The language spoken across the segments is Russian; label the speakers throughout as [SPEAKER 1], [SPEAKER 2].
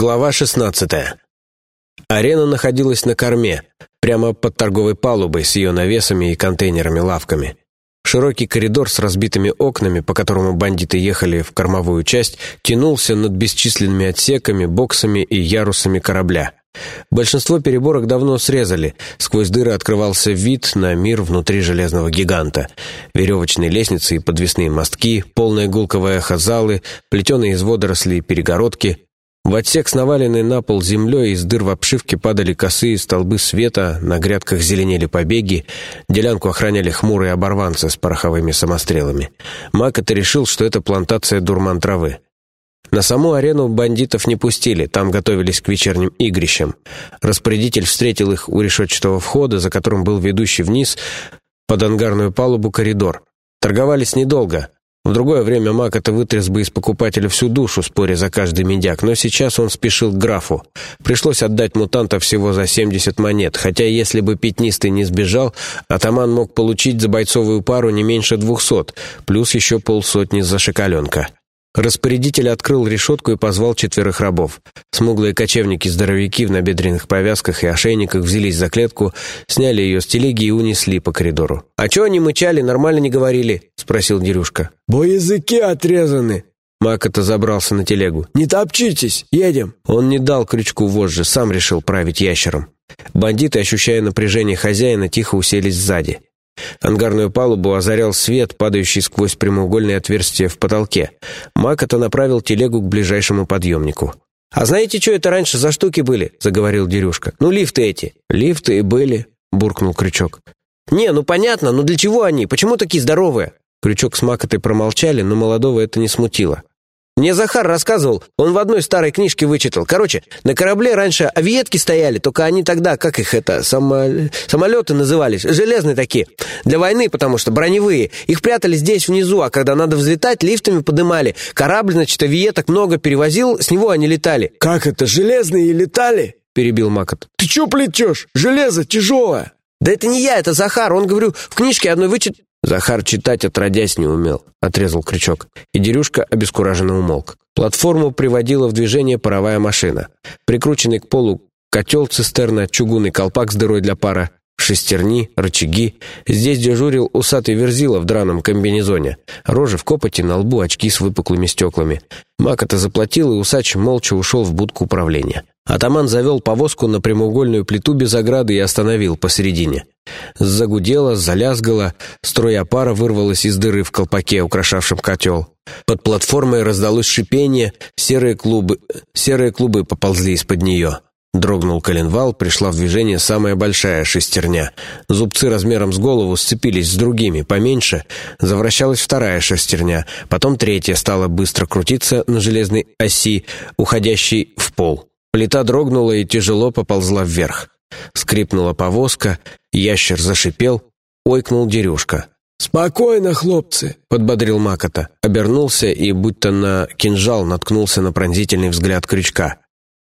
[SPEAKER 1] Глава 16. Арена находилась на корме, прямо под торговой палубой с ее навесами и контейнерами-лавками. Широкий коридор с разбитыми окнами, по которому бандиты ехали в кормовую часть, тянулся над бесчисленными отсеками, боксами и ярусами корабля. Большинство переборок давно срезали, сквозь дыры открывался вид на мир внутри железного гиганта. Веревочные лестницы и подвесные мостки, полная гулковая эхо залы, плетеные из водорослей перегородки — в отсек с наваленной на пол землей из дыр в обшивке падали косые столбы света, на грядках зеленели побеги, делянку охраняли хмурые оборванцы с пороховыми самострелами. Макота решил, что это плантация дурман травы. На саму арену бандитов не пустили, там готовились к вечерним игрищам. Распорядитель встретил их у решетчатого входа, за которым был ведущий вниз под ангарную палубу коридор. Торговались недолго. В другое время маг это вытряс бы из покупателя всю душу, споря за каждый медяк, но сейчас он спешил к графу. Пришлось отдать мутанта всего за 70 монет, хотя если бы пятнистый не сбежал, атаман мог получить за бойцовую пару не меньше двухсот, плюс еще полсотни за шоколенка. Распорядитель открыл решетку и позвал четверых рабов. Смуглые кочевники-здоровяки в набедренных повязках и ошейниках взялись за клетку, сняли ее с телеги и унесли по коридору. «А чего они мычали, нормально не говорили?» — спросил Дерюшка.
[SPEAKER 2] «Бо языки отрезаны!»
[SPEAKER 1] Макота забрался на телегу.
[SPEAKER 2] «Не топчитесь, едем!»
[SPEAKER 1] Он не дал крючку вожжи, сам решил править ящером. Бандиты, ощущая напряжение хозяина, тихо уселись сзади. Ангарную палубу озарял свет, падающий сквозь прямоугольное отверстие в потолке. Макота направил телегу к ближайшему подъемнику.
[SPEAKER 3] «А знаете, что это раньше за штуки были?» — заговорил Дерюшка. «Ну, лифты эти».
[SPEAKER 1] «Лифты и были», — буркнул Крючок.
[SPEAKER 3] «Не, ну понятно, но для чего они? Почему такие здоровые?»
[SPEAKER 1] Крючок с Макотой промолчали, но молодого это не смутило.
[SPEAKER 3] Мне Захар рассказывал, он в одной старой книжке вычитал. Короче, на корабле раньше авиетки стояли, только они тогда, как их это, само... самолеты назывались, железные такие. Для войны, потому что броневые. Их прятали здесь внизу, а когда надо взлетать, лифтами подымали. Корабль, значит, авиеток много перевозил, с него они летали.
[SPEAKER 2] «Как это, железные летали?»
[SPEAKER 1] — перебил Макот.
[SPEAKER 2] «Ты чё плетешь? Железо тяжелое!»
[SPEAKER 3] «Да это не я, это Захар. Он, говорю, в книжке одной вычит...»
[SPEAKER 1] Захар читать отродясь не умел, отрезал крючок, и Дерюшка обескураженно умолк. Платформу приводила в движение паровая машина. Прикрученный к полу котел, цистерна, чугунный колпак с дырой для пара, шестерни, рычаги. Здесь дежурил усатый верзила в драном комбинезоне. Рожа в копоти, на лбу очки с выпуклыми стеклами. Мак это заплатил, и усач молча ушел в будку управления. Атаман завел повозку на прямоугольную плиту без ограды и остановил посередине. Загудело, залязгало, струя пара вырвалась из дыры в колпаке, украшавшем котел. Под платформой раздалось шипение, серые клубы, серые клубы поползли из-под нее. Дрогнул коленвал, пришла в движение самая большая шестерня. Зубцы размером с голову сцепились с другими, поменьше. Завращалась вторая шестерня, потом третья стала быстро крутиться на железной оси, уходящей в пол. Плита дрогнула и тяжело поползла вверх. Скрипнула повозка, ящер зашипел, ойкнул Дерюшка.
[SPEAKER 2] «Спокойно, хлопцы!»
[SPEAKER 1] — подбодрил Макота. Обернулся и, будто на кинжал, наткнулся на пронзительный взгляд крючка.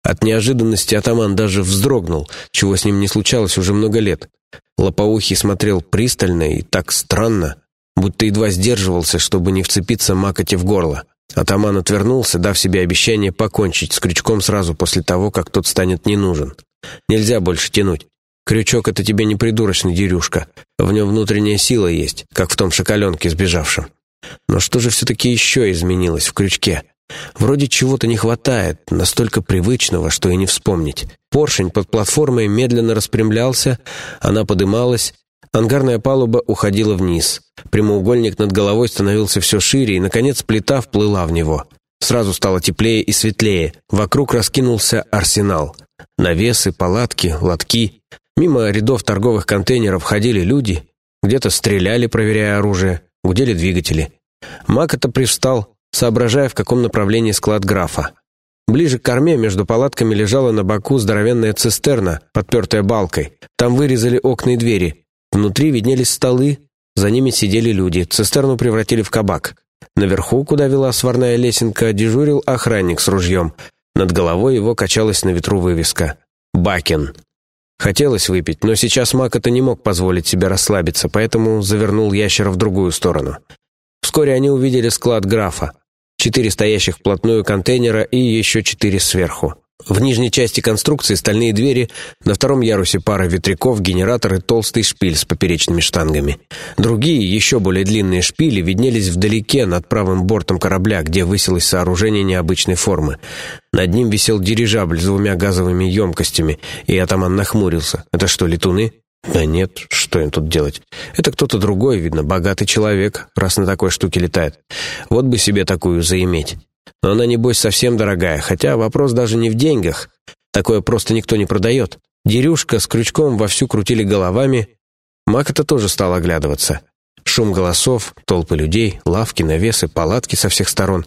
[SPEAKER 1] От неожиданности атаман даже вздрогнул, чего с ним не случалось уже много лет. Лопоухий смотрел пристально и так странно, будто едва сдерживался, чтобы не вцепиться Макоте в горло. Атаман отвернулся, дав себе обещание покончить с крючком сразу после того, как тот станет не нужен. Нельзя больше тянуть. Крючок — это тебе не придурочный дерюшка. В нем внутренняя сила есть, как в том шоколенке сбежавшем. Но что же все-таки еще изменилось в крючке? Вроде чего-то не хватает, настолько привычного, что и не вспомнить. Поршень под платформой медленно распрямлялся, она подымалась, ангарная палуба уходила вниз. Прямоугольник над головой становился все шире, и, наконец, плита вплыла в него. Сразу стало теплее и светлее. Вокруг раскинулся арсенал. Навесы, палатки, лотки. Мимо рядов торговых контейнеров ходили люди. Где-то стреляли, проверяя оружие. Гудели двигатели. Макота привстал, соображая, в каком направлении склад графа. Ближе к корме между палатками лежала на боку здоровенная цистерна, подпертая балкой. Там вырезали окна и двери. Внутри виднелись столы, за ними сидели люди. Цистерну превратили в кабак. Наверху, куда вела сварная лесенка, дежурил охранник с ружьем. Над головой его качалась на ветру вывеска. «Бакин». Хотелось выпить, но сейчас Макота не мог позволить себе расслабиться, поэтому завернул ящера в другую сторону. Вскоре они увидели склад графа. Четыре стоящих вплотную контейнера и еще четыре сверху. В нижней части конструкции стальные двери, на втором ярусе пара ветряков, генератор и толстый шпиль с поперечными штангами. Другие, еще более длинные шпили виднелись вдалеке над правым бортом корабля, где высилось сооружение необычной формы. Над ним висел дирижабль с двумя газовыми емкостями, и атаман нахмурился. «Это что, летуны?» «Да нет, что им тут делать? Это кто-то другой, видно, богатый человек, раз на такой штуке летает. Вот бы себе такую заиметь». Но она, небось, совсем дорогая, хотя вопрос даже не в деньгах. Такое просто никто не продает. Дерюшка с крючком вовсю крутили головами. Макота тоже стал оглядываться. Шум голосов, толпы людей, лавки, навесы, палатки со всех сторон.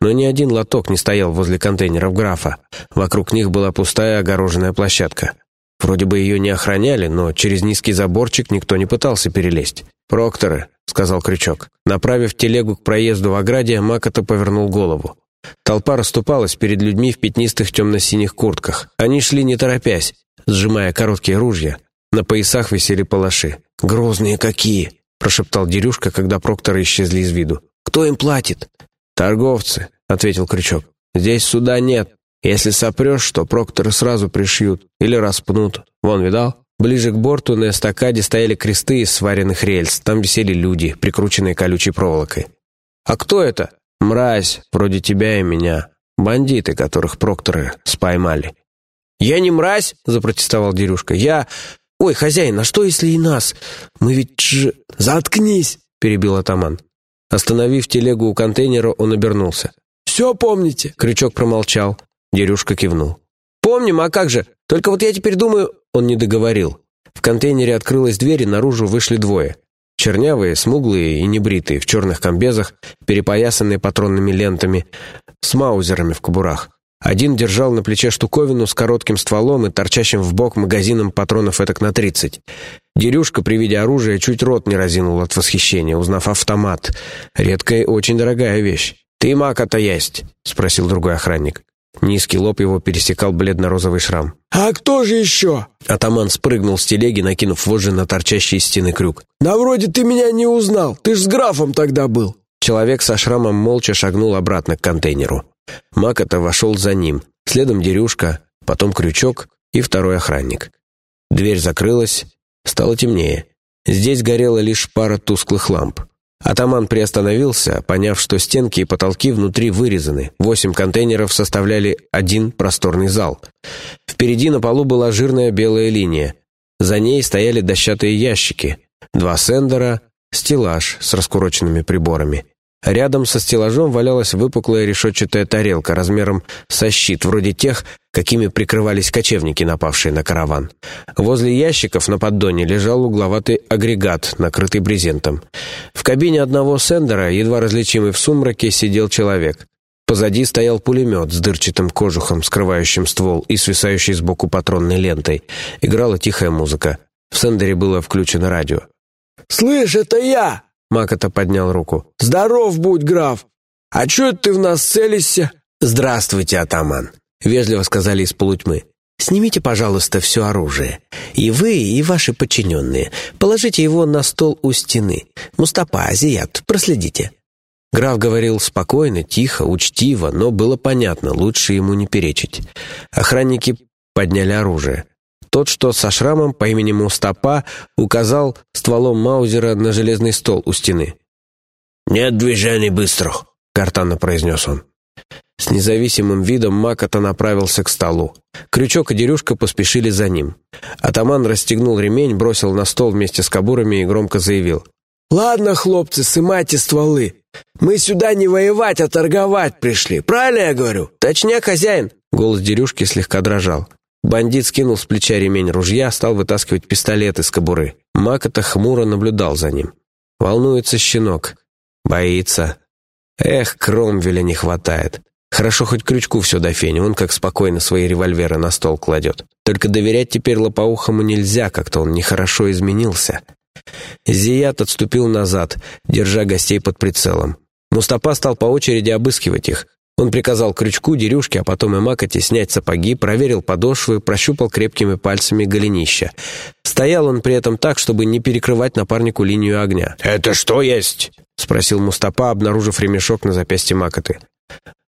[SPEAKER 1] Но ни один лоток не стоял возле контейнеров графа. Вокруг них была пустая огороженная площадка. Вроде бы ее не охраняли, но через низкий заборчик никто не пытался перелезть. «Прокторы», — сказал Крючок. Направив телегу к проезду в ограде, Макота повернул голову. Толпа расступалась перед людьми в пятнистых темно-синих куртках. Они шли не торопясь, сжимая короткие ружья. На поясах висели палаши. «Грозные какие!» — прошептал Дерюшка, когда прокторы исчезли из виду. «Кто им платит?» «Торговцы», — ответил Крючок. «Здесь суда нет. Если сопрешь, то прокторы сразу пришьют или распнут. Вон, видал?» Ближе к борту на эстакаде стояли кресты из сваренных рельс. Там висели люди, прикрученные колючей проволокой. «А кто это?» Мразь, вроде тебя и меня. Бандиты, которых прокторы споймали». «Я не мразь!» — запротестовал Дерюшка. «Я... Ой, хозяин, а что, если и нас? Мы ведь же...»
[SPEAKER 2] «Заткнись!»
[SPEAKER 1] — перебил атаман. Остановив телегу у контейнера, он обернулся.
[SPEAKER 2] «Все помните?»
[SPEAKER 1] Крючок промолчал. Дерюшка кивнул.
[SPEAKER 3] «Помним, а как же? Только вот я теперь думаю...»
[SPEAKER 1] Он не договорил. В контейнере открылась дверь, и наружу вышли двое. Чернявые, смуглые и небритые, в черных комбезах, перепоясанные патронными лентами, с маузерами в кобурах. Один держал на плече штуковину с коротким стволом и торчащим в бок магазином патронов этак на тридцать. Дерюшка при виде оружия чуть рот не разинул от восхищения, узнав автомат. Редкая очень дорогая вещь. «Ты мака-то есть?» — спросил другой охранник. Низкий лоб его пересекал бледно-розовый шрам.
[SPEAKER 2] «А кто же еще?»
[SPEAKER 1] Атаман спрыгнул с телеги, накинув вожжи на торчащий из стены крюк.
[SPEAKER 2] «Да вроде ты меня не узнал. Ты ж с графом тогда был».
[SPEAKER 1] Человек со шрамом молча шагнул обратно к контейнеру. Макота вошел за ним. Следом Дерюшка, потом Крючок и второй охранник. Дверь закрылась. Стало темнее. Здесь горела лишь пара тусклых ламп. Атаман приостановился, поняв, что стенки и потолки внутри вырезаны. Восемь контейнеров составляли один просторный зал. Впереди на полу была жирная белая линия. За ней стояли дощатые ящики. Два сендера, стеллаж с раскуроченными приборами. Рядом со стеллажом валялась выпуклая решетчатая тарелка размером со щит, вроде тех, какими прикрывались кочевники, напавшие на караван. Возле ящиков на поддоне лежал угловатый агрегат, накрытый брезентом. В кабине одного сендера, едва различимый в сумраке, сидел человек. Позади стоял пулемет с дырчатым кожухом, скрывающим ствол и свисающей сбоку патронной лентой. Играла тихая музыка. В сендере было включено радио.
[SPEAKER 2] «Слышь, это я!»
[SPEAKER 1] Макота поднял руку.
[SPEAKER 2] «Здоров будь, граф! А чё это ты в нас целишься?»
[SPEAKER 1] «Здравствуйте, атаман!» — вежливо сказали из полутьмы. «Снимите, пожалуйста, все оружие. И вы, и ваши подчиненные. Положите его на стол у стены. Мустапа, Азият, проследите». Граф говорил спокойно, тихо, учтиво, но было понятно, лучше ему не перечить. Охранники подняли оружие. Тот, что со шрамом по имени Мустапа, указал стволом Маузера на железный стол у стены.
[SPEAKER 4] «Нет движений быстрых», — картанно произнес он.
[SPEAKER 1] С независимым видом Макота направился к столу. Крючок и Дерюшка поспешили за ним. Атаман расстегнул ремень, бросил на стол вместе с кобурами и громко заявил.
[SPEAKER 2] «Ладно, хлопцы, сымайте стволы. Мы сюда не воевать, а торговать пришли. Правильно я говорю?»
[SPEAKER 3] «Точняк, хозяин!»
[SPEAKER 1] Голос Дерюшки слегка дрожал. Бандит скинул с плеча ремень ружья, стал вытаскивать пистолет из кобуры. Макота хмуро наблюдал за ним. Волнуется щенок. Боится. Эх, Кромвеля не хватает. Хорошо хоть крючку все до фени, он как спокойно свои револьверы на стол кладет. Только доверять теперь лопоухому нельзя, как-то он нехорошо изменился. Зият отступил назад, держа гостей под прицелом. Мустапа стал по очереди обыскивать их. Он приказал крючку, дерюшке, а потом и макоте снять сапоги, проверил подошвы, прощупал крепкими пальцами голенища. Стоял он при этом так, чтобы не перекрывать напарнику линию огня.
[SPEAKER 4] «Это что есть?»
[SPEAKER 1] — спросил Мустапа, обнаружив ремешок на запястье макоты.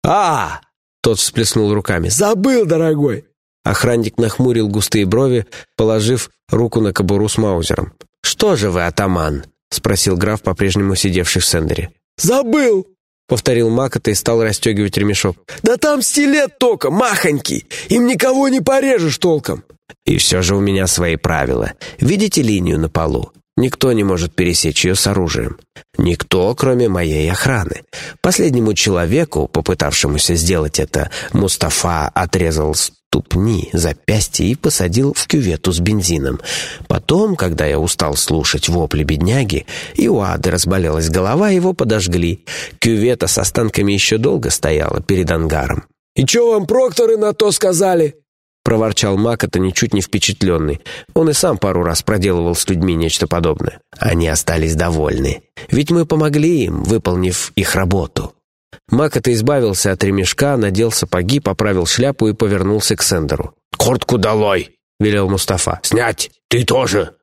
[SPEAKER 3] «А,
[SPEAKER 1] Тот всплеснул руками.
[SPEAKER 2] «Забыл, дорогой!»
[SPEAKER 1] Охранник нахмурил густые брови, положив руку на кобуру с маузером. «Что же вы, атаман?» — спросил граф, по-прежнему сидевший в сендере.
[SPEAKER 2] «Забыл!»
[SPEAKER 1] — повторил Макота и стал расстегивать ремешок.
[SPEAKER 2] «Да там стилет только, махонький! Им никого не порежешь толком!»
[SPEAKER 1] «И все же у меня свои правила. Видите линию на полу? Никто не может пересечь ее с оружием. Никто, кроме моей охраны. Последнему человеку, попытавшемуся сделать это, Мустафа отрезал ступни, запястья и посадил в кювету с бензином. Потом, когда я устал слушать вопли бедняги, и у Ады разболелась голова, его подожгли. Кювета с останками еще долго стояла перед ангаром.
[SPEAKER 2] «И что вам прокторы на то сказали?»
[SPEAKER 1] проворчал Макота, ничуть не впечатленный. Он и сам пару раз проделывал с людьми нечто подобное. Они остались довольны. Ведь мы помогли им, выполнив их работу. Макота избавился от ремешка, надел сапоги, поправил шляпу и повернулся к Сендеру.
[SPEAKER 4] «Куртку долой!» — велел Мустафа. «Снять! Ты тоже!»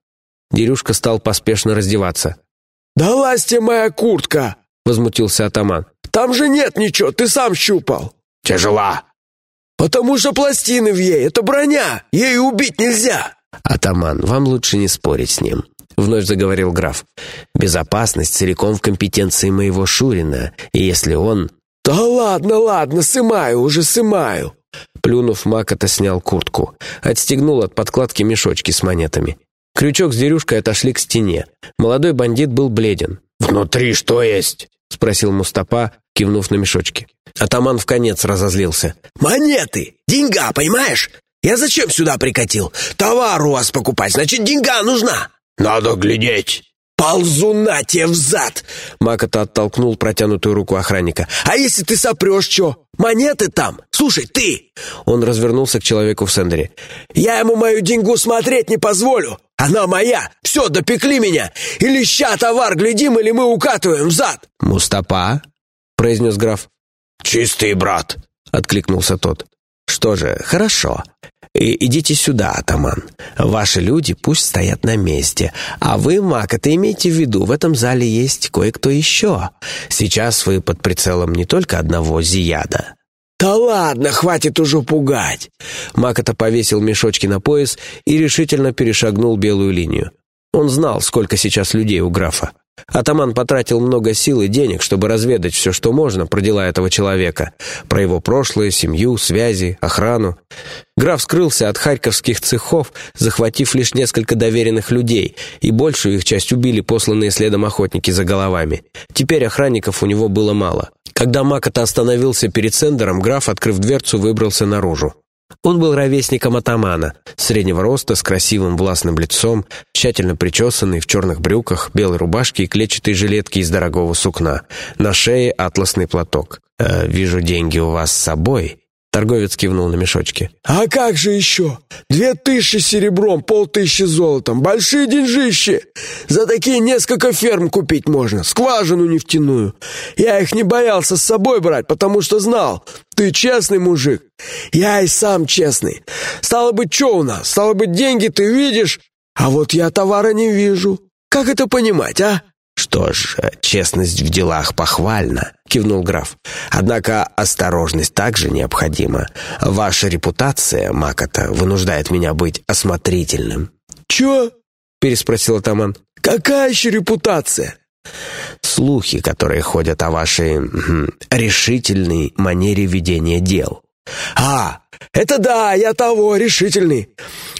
[SPEAKER 1] Дерюшка стал поспешно раздеваться.
[SPEAKER 2] «Далась тебе моя куртка!»
[SPEAKER 1] — возмутился атаман.
[SPEAKER 2] «Там же нет ничего, ты сам щупал!»
[SPEAKER 4] «Тяжела!»
[SPEAKER 2] «Потому что пластины в ей, это броня, ей убить нельзя!»
[SPEAKER 1] «Атаман, вам лучше не спорить с ним», — вновь заговорил граф. «Безопасность целиком в компетенции моего Шурина, и если он...»
[SPEAKER 2] «Да ладно, ладно, сымаю, уже сымаю!»
[SPEAKER 1] Плюнув, Макота снял куртку, отстегнул от подкладки мешочки с монетами. Крючок с дерюшкой отошли к стене. Молодой бандит был бледен.
[SPEAKER 4] «Внутри что есть?»
[SPEAKER 1] — спросил Мустапа, кивнув на мешочки. Атаман в конец разозлился.
[SPEAKER 2] «Монеты! Деньга, понимаешь? Я зачем сюда прикатил? Товар у вас покупать, значит, деньга нужна!»
[SPEAKER 4] «Надо глядеть!»
[SPEAKER 2] «Ползу на тебе взад!»
[SPEAKER 1] Макота оттолкнул протянутую руку охранника.
[SPEAKER 2] «А если ты сопрешь, что? Монеты там? Слушай, ты!»
[SPEAKER 1] Он развернулся к человеку в сендере.
[SPEAKER 2] «Я ему мою деньгу смотреть не позволю! Она моя! Все, допекли меня! Или ща товар глядим, или мы укатываем взад!»
[SPEAKER 1] «Мустапа?» — произнес граф.
[SPEAKER 4] «Чистый брат!»
[SPEAKER 1] — откликнулся тот. «Что же, хорошо. Идите сюда, атаман. Ваши люди пусть стоят на месте. А вы, маг, это имейте в виду, в этом зале есть кое-кто еще. Сейчас вы под прицелом не только одного Зияда».
[SPEAKER 2] «Да ладно, хватит уже пугать!»
[SPEAKER 1] Макота повесил мешочки на пояс и решительно перешагнул белую линию. Он знал, сколько сейчас людей у графа. Атаман потратил много сил и денег, чтобы разведать все, что можно про дела этого человека, про его прошлое, семью, связи, охрану. Граф скрылся от харьковских цехов, захватив лишь несколько доверенных людей, и большую их часть убили посланные следом охотники за головами. Теперь охранников у него было мало. Когда Макота остановился перед Сендером, граф, открыв дверцу, выбрался наружу. Он был ровесником атамана, среднего роста, с красивым властным лицом, тщательно причесанный, в черных брюках, белой рубашке и клетчатой жилетке из дорогого сукна. На шее атласный платок. «Э, «Вижу, деньги у вас с собой», Торговец кивнул на мешочки.
[SPEAKER 2] «А как же еще? Две тысячи серебром, полтысячи золотом. Большие деньжищи! За такие несколько ферм купить можно, скважину нефтяную. Я их не боялся с собой брать, потому что знал, ты честный мужик. Я и сам честный. Стало быть, что у нас? Стало быть, деньги ты видишь, а вот я товара не вижу. Как это понимать, а?»
[SPEAKER 1] «Что ж, честность в делах похвальна», — кивнул граф. «Однако осторожность также необходима. Ваша репутация, Макота, вынуждает меня быть осмотрительным».
[SPEAKER 2] «Чё?»
[SPEAKER 1] — переспросил атаман.
[SPEAKER 2] «Какая еще репутация?»
[SPEAKER 1] «Слухи, которые ходят о вашей м, решительной манере ведения дел».
[SPEAKER 2] «А, это да, я того, решительный.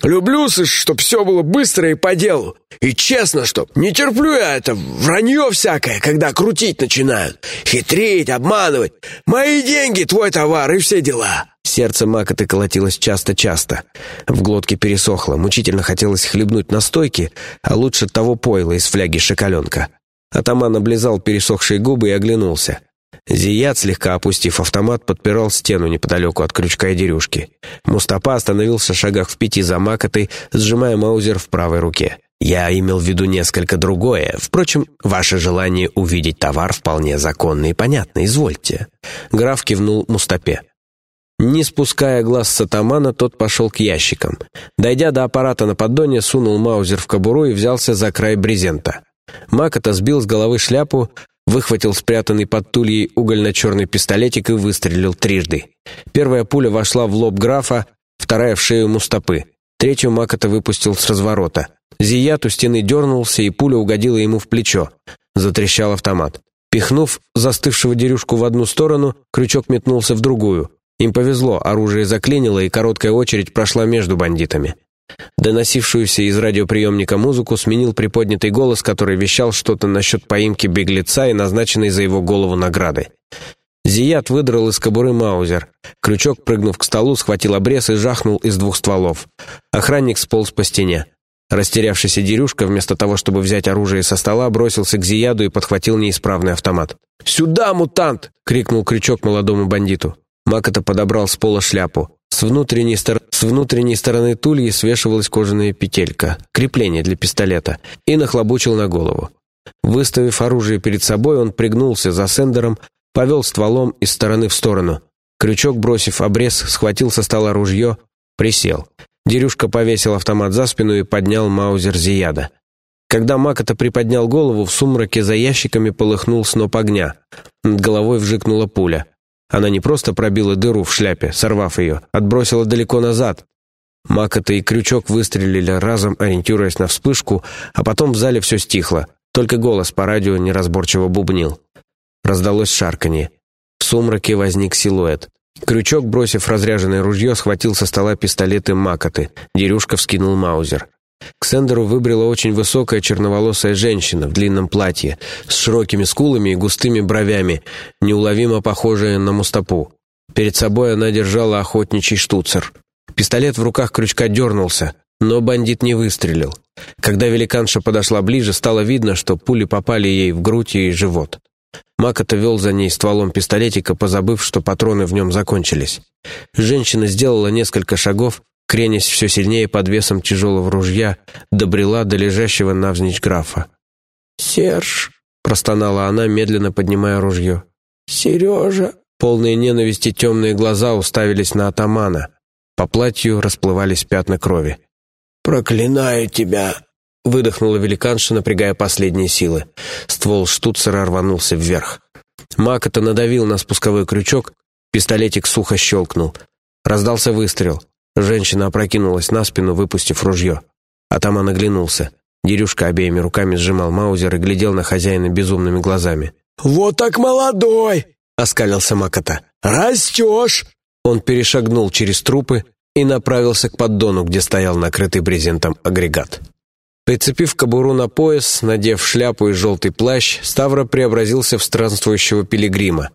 [SPEAKER 2] Люблю, чтоб все было быстро и по делу. И честно, чтоб не терплю я это вранье всякое, когда крутить начинают. Хитрить, обманывать. Мои деньги, твой товар и все дела».
[SPEAKER 1] Сердце Макоты колотилось часто-часто. В глотке пересохло, мучительно хотелось хлебнуть настойки, а лучше того пойла из фляги шоколенка. Атаман облизал пересохшие губы и оглянулся. Зият, слегка опустив автомат, подпирал стену неподалеку от крючка и дерюшки. Мустапа остановился в шагах в пяти за Макотой, сжимая маузер в правой руке. «Я имел в виду несколько другое. Впрочем, ваше желание увидеть товар вполне законно и понятно. Извольте». Граф кивнул Мустапе. Не спуская глаз с атамана, тот пошел к ящикам. Дойдя до аппарата на поддоне, сунул маузер в кобуру и взялся за край брезента. Макота сбил с головы шляпу, выхватил спрятанный под тульей угольно-черный пистолетик и выстрелил трижды. Первая пуля вошла в лоб графа, вторая в шею Мустапы. Третью Макота выпустил с разворота. Зият у стены дернулся, и пуля угодила ему в плечо. Затрещал автомат. Пихнув застывшего дерюшку в одну сторону, крючок метнулся в другую. Им повезло, оружие заклинило, и короткая очередь прошла между бандитами. Доносившуюся из радиоприемника музыку сменил приподнятый голос, который вещал что-то насчет поимки беглеца и назначенной за его голову награды. Зият выдрал из кобуры маузер. Крючок, прыгнув к столу, схватил обрез и жахнул из двух стволов. Охранник сполз по стене. Растерявшийся Дерюшка, вместо того, чтобы взять оружие со стола, бросился к Зияду и подхватил неисправный автомат.
[SPEAKER 2] «Сюда, мутант!»
[SPEAKER 1] — крикнул крючок молодому бандиту. Макота подобрал с пола шляпу. С внутренней, стор... с внутренней стороны тульи свешивалась кожаная петелька, крепление для пистолета, и нахлобучил на голову. Выставив оружие перед собой, он пригнулся за сендером, повел стволом из стороны в сторону. Крючок, бросив обрез, схватил со стола ружье, присел. Дерюшка повесил автомат за спину и поднял маузер Зияда. Когда Макота приподнял голову, в сумраке за ящиками полыхнул сноп огня. Над головой вжикнула пуля. Она не просто пробила дыру в шляпе, сорвав ее, отбросила далеко назад. Макота и Крючок выстрелили разом, ориентируясь на вспышку, а потом в зале все стихло. Только голос по радио неразборчиво бубнил. Раздалось шарканье. В сумраке возник силуэт. Крючок, бросив разряженное ружье, схватил со стола пистолеты Макоты. Дерюшка вскинул маузер. К Сендеру выбрела очень высокая черноволосая женщина в длинном платье, с широкими скулами и густыми бровями, неуловимо похожая на Мустапу. Перед собой она держала охотничий штуцер. Пистолет в руках крючка дернулся, но бандит не выстрелил. Когда великанша подошла ближе, стало видно, что пули попали ей в грудь и живот. Макота вел за ней стволом пистолетика, позабыв, что патроны в нем закончились. Женщина сделала несколько шагов, кренясь все сильнее под весом тяжелого ружья, добрела до лежащего навзничь графа.
[SPEAKER 2] «Серж!»
[SPEAKER 1] — простонала она, медленно поднимая ружье.
[SPEAKER 2] «Сережа!»
[SPEAKER 1] Полные ненависти темные глаза уставились на атамана. По платью расплывались пятна крови.
[SPEAKER 2] «Проклинаю тебя!» — выдохнула
[SPEAKER 1] великанша, напрягая последние силы. Ствол штуцера рванулся вверх. Макота надавил на спусковой крючок, пистолетик сухо щелкнул. Раздался выстрел. Женщина опрокинулась на спину, выпустив ружье. Атаман оглянулся. Дерюшка обеими руками сжимал маузер и глядел на хозяина безумными глазами.
[SPEAKER 2] «Вот так молодой!»
[SPEAKER 1] — оскалился Макота.
[SPEAKER 2] «Растешь!»
[SPEAKER 1] Он перешагнул через трупы и направился к поддону, где стоял накрытый брезентом агрегат. Прицепив кобуру на пояс, надев шляпу и желтый плащ, Ставра преобразился в странствующего пилигрима.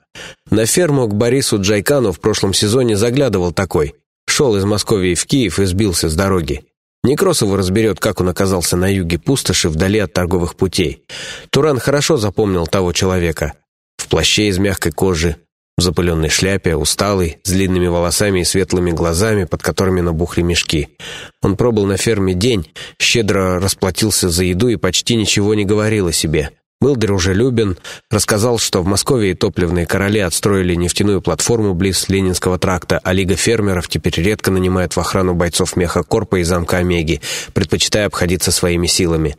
[SPEAKER 1] На ферму к Борису Джайкану в прошлом сезоне заглядывал такой. Шел из Москвы в Киев и сбился с дороги. Некросову разберет, как он оказался на юге пустоши вдали от торговых путей. Туран хорошо запомнил того человека. В плаще из мягкой кожи, в запыленной шляпе, усталый, с длинными волосами и светлыми глазами, под которыми набухли мешки. Он пробыл на ферме день, щедро расплатился за еду и почти ничего не говорил о себе. Был дружелюбен, рассказал, что в Москве топливные короли отстроили нефтяную платформу близ Ленинского тракта, а Лига фермеров теперь редко нанимает в охрану бойцов Мехакорпа и замка Омеги, предпочитая обходиться своими силами.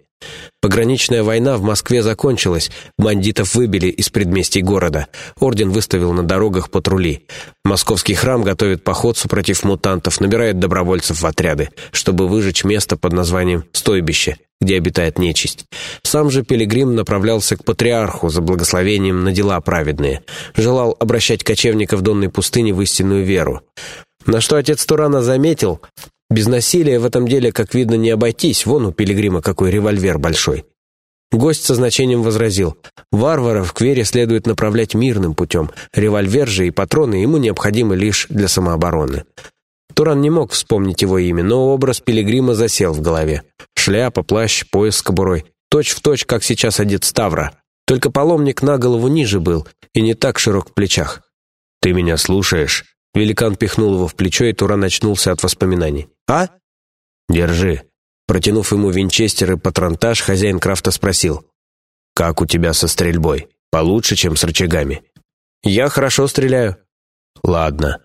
[SPEAKER 1] Пограничная война в Москве закончилась, бандитов выбили из предместий города. Орден выставил на дорогах патрули. Московский храм готовит поход супротив мутантов, набирает добровольцев в отряды, чтобы выжечь место под названием «Стойбище», где обитает нечисть. Сам же Пилигрим направлялся к патриарху за благословением на дела праведные. Желал обращать кочевников Донной пустыни в истинную веру. На что отец Турана заметил, без насилия в этом деле, как видно, не обойтись. Вон у пилигрима какой револьвер большой. Гость со значением возразил. Варваров к вере следует направлять мирным путем. Револьвер же и патроны ему необходимы лишь для самообороны. Туран не мог вспомнить его имя, но образ пилигрима засел в голове. Шляпа, плащ, пояс с кобурой. Точь в точь, как сейчас одет Ставра. Только паломник на голову ниже был и не так широк в плечах. «Ты меня слушаешь?» Великан пихнул его в плечо, и Туран очнулся от воспоминаний. «А?» «Держи». Протянув ему винчестер и патронтаж, хозяин крафта спросил. «Как у тебя со стрельбой? Получше, чем с рычагами?» «Я хорошо стреляю». «Ладно.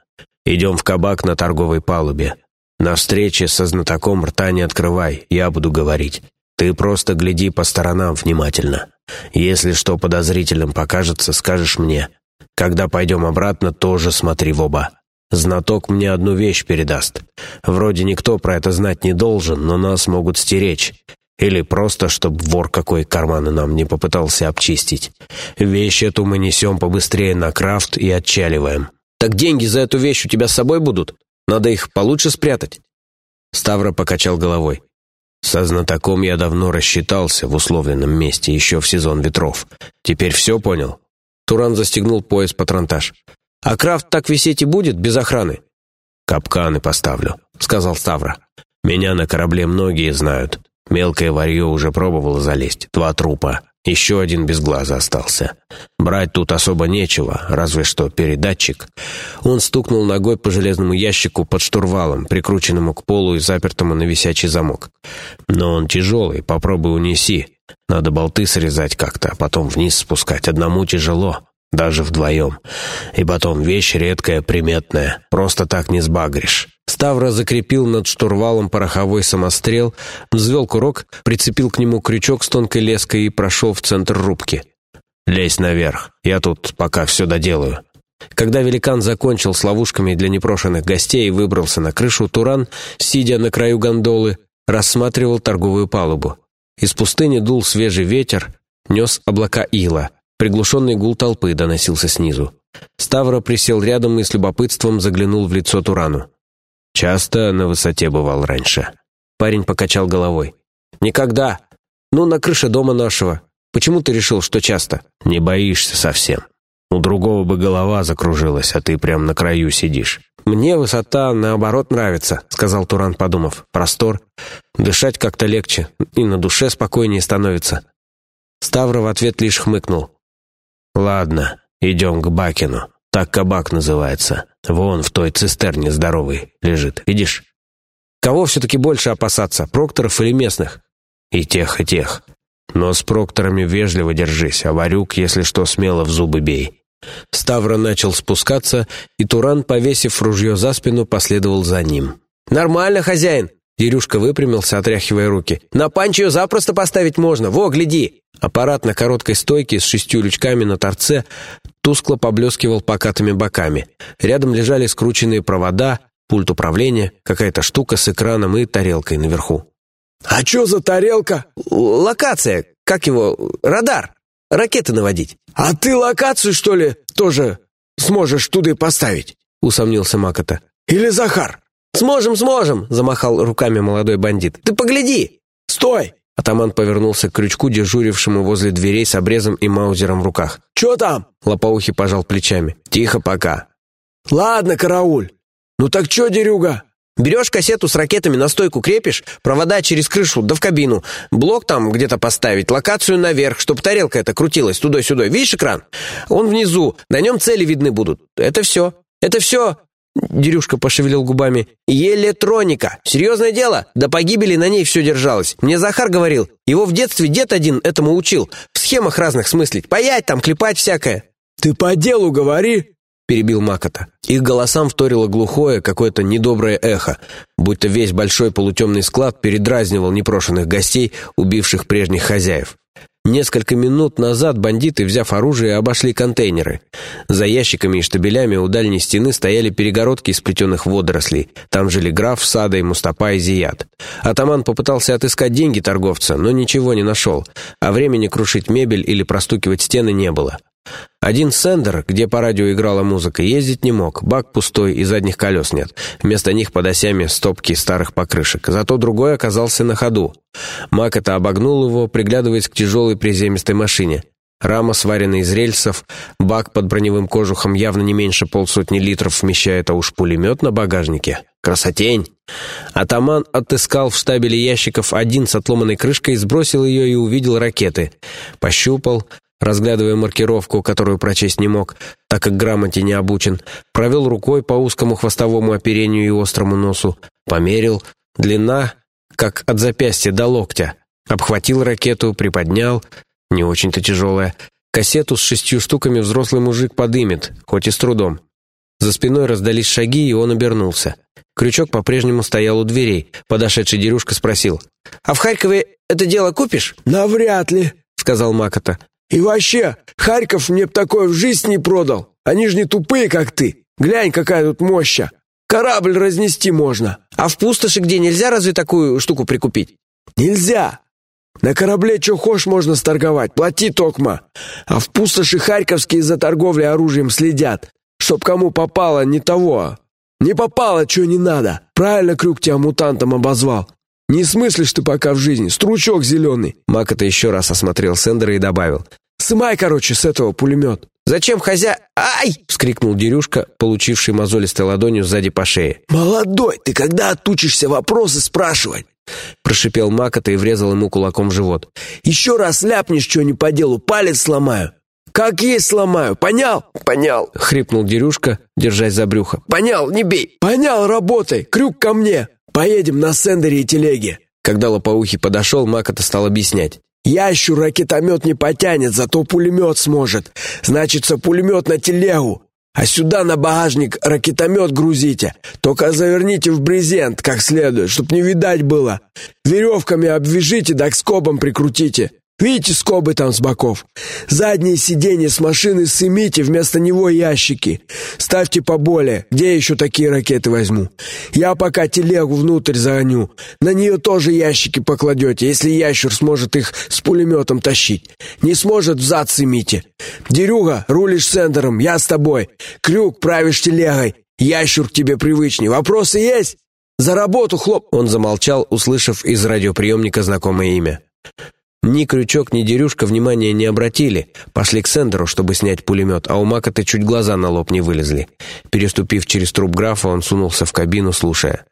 [SPEAKER 1] Идем в кабак на торговой палубе. На встрече со знатоком рта не открывай, я буду говорить.
[SPEAKER 5] Ты просто гляди по сторонам внимательно. Если что подозрительным покажется, скажешь мне. Когда пойдем обратно, тоже смотри в оба. Знаток мне одну вещь передаст. Вроде никто про это знать не должен, но нас могут стеречь. Или просто, чтобы вор какой карманы нам не попытался обчистить. Вещь эту мы несем побыстрее на крафт и отчаливаем.
[SPEAKER 1] Так деньги за эту вещь у тебя с собой будут? Надо их получше спрятать.
[SPEAKER 5] Ставра покачал головой. Со знатоком я давно рассчитался в условленном месте, еще в сезон ветров. Теперь все понял?
[SPEAKER 1] Туран застегнул пояс патронтаж. «А крафт так висеть и будет, без охраны?»
[SPEAKER 5] «Капканы поставлю», — сказал Ставра. «Меня на корабле многие знают. Мелкое варье уже пробовало залезть. Два трупа. Еще один без глаза остался. Брать тут особо нечего, разве что передатчик. Он стукнул ногой по железному ящику под штурвалом, прикрученному к полу и запертому на висячий замок. Но он тяжелый, попробуй унеси. Надо болты срезать как-то, а потом вниз спускать. Одному тяжело, даже вдвоем. И потом вещь редкая, приметная. Просто так не сбагришь.
[SPEAKER 1] Ставра закрепил над штурвалом пороховой самострел, взвел курок, прицепил к нему крючок с тонкой леской и прошел в центр рубки.
[SPEAKER 5] «Лезь наверх, я тут пока все доделаю».
[SPEAKER 1] Когда великан закончил с ловушками для непрошенных гостей и выбрался на крышу, Туран, сидя на краю гондолы, рассматривал торговую палубу. Из пустыни дул свежий ветер, нес облака ила. Приглушенный гул толпы доносился снизу. Ставра присел рядом и с любопытством заглянул в лицо Турану.
[SPEAKER 5] Часто на высоте бывал раньше.
[SPEAKER 1] Парень покачал головой. Никогда. Ну, на крыше дома нашего. Почему ты решил, что часто?
[SPEAKER 5] Не боишься совсем. У другого бы голова закружилась, а ты прям на краю сидишь.
[SPEAKER 1] «Мне высота, наоборот, нравится», — сказал Туран, подумав. «Простор. Дышать как-то легче, и на душе спокойнее становится». Ставра в ответ лишь хмыкнул.
[SPEAKER 5] «Ладно, идем к Бакину. Так кабак называется. Вон в той цистерне здоровый лежит. Видишь?
[SPEAKER 1] Кого все-таки больше опасаться, прокторов или местных?
[SPEAKER 5] И тех, и тех. Но с прокторами вежливо держись, а варюк, если что, смело в зубы бей.
[SPEAKER 1] Ставра начал спускаться, и Туран, повесив ружье за спину, последовал за ним. «Нормально, хозяин!» Дерюшка выпрямился, отряхивая руки. «На панчо запросто поставить можно. Во, гляди!» Аппарат на короткой стойке с шестью лючками на торце тускло поблескивал покатыми боками. Рядом лежали скрученные провода, пульт управления, какая-то штука с экраном и тарелкой наверху.
[SPEAKER 2] «А что за тарелка?»
[SPEAKER 1] «Локация. Как его? Радар. Ракеты наводить».
[SPEAKER 2] «А ты локацию, что ли, тоже сможешь туда поставить?» — усомнился Макота. «Или Захар?»
[SPEAKER 1] «Сможем, сможем!» — замахал руками молодой бандит. «Ты погляди!»
[SPEAKER 2] «Стой!»
[SPEAKER 1] Атаман повернулся к крючку, дежурившему возле дверей с обрезом и маузером в руках.
[SPEAKER 2] «Чё там?»
[SPEAKER 1] Лопоухий пожал плечами. «Тихо пока».
[SPEAKER 2] «Ладно, карауль. Ну так чё, дерюга?»
[SPEAKER 1] Берешь кассету с ракетами на стойку крепишь, провода через крышу, да в кабину. Блок там где-то поставить, локацию наверх, чтобы тарелка эта крутилась туда-сюда. Видишь экран? Он внизу, на нем цели видны будут. Это все. Это все Дерюшка пошевелил губами. «Электроника! Серьезное дело? До погибели на ней все держалось. Мне Захар говорил, его в детстве дед один этому учил. В схемах разных смыслить. Паять там, клепать всякое».
[SPEAKER 2] «Ты по делу говори!»
[SPEAKER 1] — перебил Макота. Их голосам вторило глухое, какое-то недоброе эхо, будто весь большой полутемный склад передразнивал непрошенных гостей, убивших прежних хозяев. Несколько минут назад бандиты, взяв оружие, обошли контейнеры. За ящиками и штабелями у дальней стены стояли перегородки из плетеных водорослей. Там жили граф, Сада и Мустапа и Зият. Атаман попытался отыскать деньги торговца, но ничего не нашел, а времени крушить мебель или простукивать стены не было. Один сендер, где по радио играла музыка, ездить не мог, бак пустой и задних колес нет. Вместо них под осями стопки старых покрышек. Зато другой оказался на ходу. Мак это обогнул его, приглядываясь к тяжелой приземистой машине. Рама, сваренная из рельсов, бак под броневым кожухом явно не меньше полсотни литров вмещает, а уж пулемет на багажнике. Красотень! Атаман отыскал в штабеле ящиков один с отломанной крышкой, сбросил ее и увидел ракеты. Пощупал, разглядывая маркировку, которую прочесть не мог, так как грамоте не обучен, провел рукой по узкому хвостовому оперению и острому носу, померил, длина, как от запястья до локтя, обхватил ракету, приподнял, не очень-то тяжелая, кассету с шестью штуками взрослый мужик подымет, хоть и с трудом. За спиной раздались шаги, и он обернулся. Крючок по-прежнему стоял у дверей. Подошедший Дерюшка спросил. «А в Харькове это дело купишь?»
[SPEAKER 2] «Навряд ли», —
[SPEAKER 1] сказал Макота.
[SPEAKER 2] «И вообще, Харьков мне б такое в жизнь не продал. Они же не тупые, как ты. Глянь, какая тут моща. Корабль разнести можно».
[SPEAKER 1] «А в пустоши где нельзя разве такую штуку прикупить?»
[SPEAKER 2] «Нельзя. На корабле что хочешь можно сторговать, плати токма. А в пустоши Харьковские за торговлей оружием следят, чтоб кому попало не того. Не попало, что не надо. Правильно Крюк тебя мутантом обозвал. Не смыслишь ты пока в жизни, стручок зеленый.
[SPEAKER 1] Мак еще раз осмотрел Сендера и добавил.
[SPEAKER 2] Сымай, короче, с этого пулемет.
[SPEAKER 1] «Зачем хозя...» «Ай!» — вскрикнул Дерюшка, получивший мозолистой ладонью сзади по шее.
[SPEAKER 2] «Молодой, ты когда отучишься вопросы спрашивать?»
[SPEAKER 1] Прошипел Макота и врезал ему кулаком в живот.
[SPEAKER 2] «Еще раз ляпнешь что не по делу, палец сломаю. Как есть сломаю, понял?»
[SPEAKER 3] «Понял», —
[SPEAKER 1] хрипнул Дерюшка, держась за брюхо.
[SPEAKER 3] «Понял, не бей».
[SPEAKER 2] «Понял, работай, крюк ко мне. Поедем на сендере и телеге».
[SPEAKER 1] Когда Лопоухий подошел, Макота стал объяснять.
[SPEAKER 2] «Ящур ракетомет не потянет, зато пулемет сможет. Значится, пулемет на телегу. А сюда на багажник ракетомет грузите. Только заверните в брезент как следует, чтоб не видать было. Веревками обвяжите, да к скобам прикрутите. Видите скобы там с боков? Задние сиденья с машины сымите, вместо него ящики. Ставьте поболее. Где еще такие ракеты возьму? Я пока телегу внутрь загоню. На нее тоже ящики покладете, если ящур сможет их с пулеметом тащить. Не сможет, взад сымите. Дерюга, рулишь сендером, я с тобой. Крюк, правишь телегой. Ящур к тебе привычней. Вопросы есть? За работу, хлоп!»
[SPEAKER 1] Он замолчал, услышав из радиоприемника знакомое имя. Ни Крючок, ни Дерюшка внимания не обратили. Пошли к Сендеру, чтобы снять пулемет, а у Макота чуть глаза на лоб не вылезли. Переступив через труп графа, он сунулся в кабину, слушая.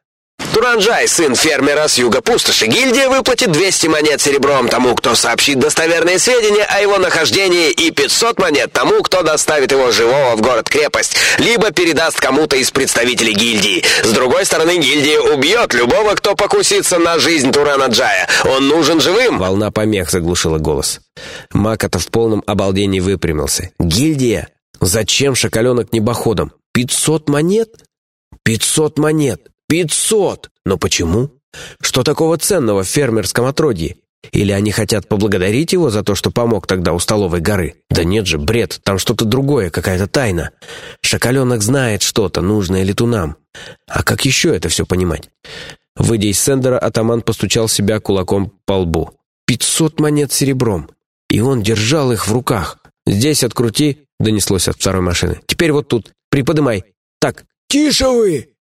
[SPEAKER 3] Туранжай, сын фермера с юга пустоши, гильдия выплатит 200 монет серебром тому, кто сообщит достоверные сведения о его нахождении, и 500 монет тому, кто доставит его живого в город-крепость, либо передаст кому-то из представителей гильдии. С другой стороны, гильдия убьет любого, кто покусится на жизнь Турана Джая. Он нужен живым.
[SPEAKER 1] Волна помех заглушила голос. Макота в полном обалдении выпрямился. «Гильдия? Зачем шоколенок небоходом? Пятьсот монет? Пятьсот монет! Пятьсот! Но почему? Что такого ценного в фермерском отродье? Или они хотят поблагодарить его за то, что помог тогда у столовой горы? Да нет же, бред, там что-то другое, какая-то тайна. Шоколенок знает что-то, нужное летунам. А как еще это все понимать? Выйдя из сендера, атаман постучал себя кулаком по лбу. «Пятьсот монет серебром!» И он держал их в руках. «Здесь открути!» — донеслось от второй машины. «Теперь вот тут. Приподымай. Так».
[SPEAKER 2] «Тише вы!»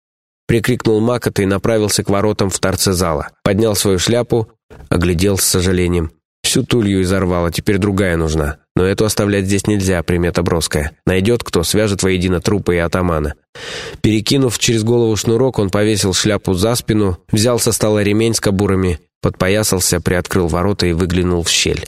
[SPEAKER 1] Прикрикнул Макота и направился к воротам в торце зала. Поднял свою шляпу, оглядел с сожалением. Всю тулью изорвало, теперь другая нужна. Но эту оставлять здесь нельзя, примета броская. Найдет кто, свяжет воедино трупы и атамана. Перекинув через голову шнурок, он повесил шляпу за спину, взял со стола ремень с кобурами, подпоясался, приоткрыл ворота и выглянул в щель.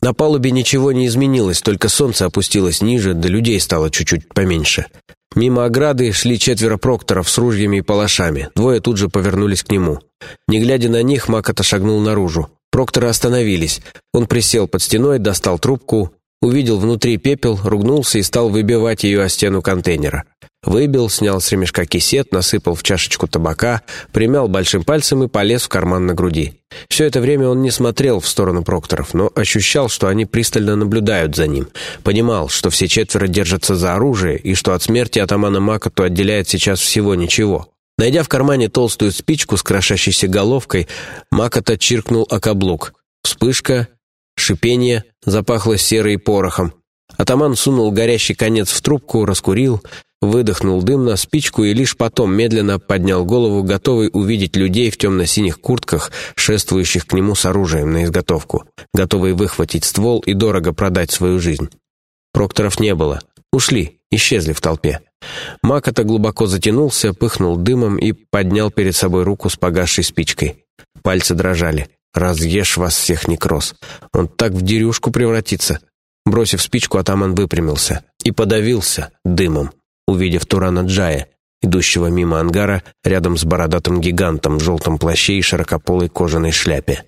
[SPEAKER 1] На палубе ничего не изменилось, только солнце опустилось ниже, да людей стало чуть-чуть поменьше. Мимо ограды шли четверо прокторов с ружьями и палашами. Двое тут же повернулись к нему. Не глядя на них, Мак отошагнул наружу. Прокторы остановились. Он присел под стеной, достал трубку, увидел внутри пепел, ругнулся и стал выбивать ее о стену контейнера. Выбил, снял с ремешка кисет, насыпал в чашечку табака, примял большим пальцем и полез в карман на груди. Все это время он не смотрел в сторону прокторов, но ощущал, что они пристально наблюдают за ним. Понимал, что все четверо держатся за оружие и что от смерти атамана Макоту отделяет сейчас всего ничего. Найдя в кармане толстую спичку с крошащейся головкой, Макота чиркнул о каблук. Вспышка, шипение, запахло серой порохом. Атаман сунул горящий конец в трубку, раскурил, выдохнул дым на спичку и лишь потом медленно поднял голову, готовый увидеть людей в темно-синих куртках, шествующих к нему с оружием на изготовку, готовый выхватить ствол и дорого продать свою жизнь. Прокторов не было. Ушли, исчезли в толпе. Макота глубоко затянулся, пыхнул дымом и поднял перед собой руку с погасшей спичкой. Пальцы дрожали. «Разъешь вас всех, некроз! Он так в дерюшку превратится!» Бросив спичку, атаман выпрямился и подавился дымом увидев Турана Джая, идущего мимо ангара рядом с бородатым гигантом в желтом плаще и широкополой кожаной шляпе.